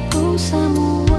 pulsamu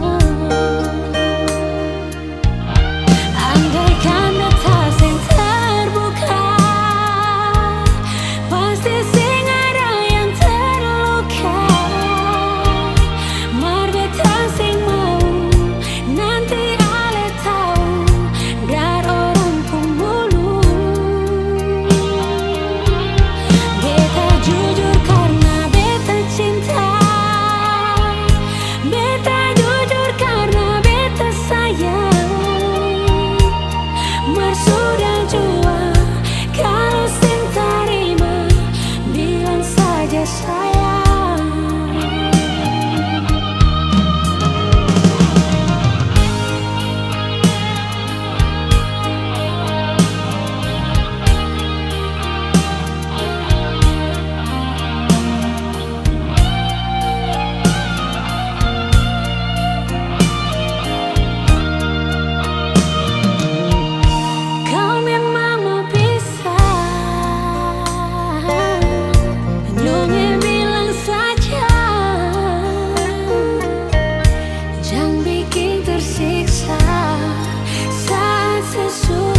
fechou.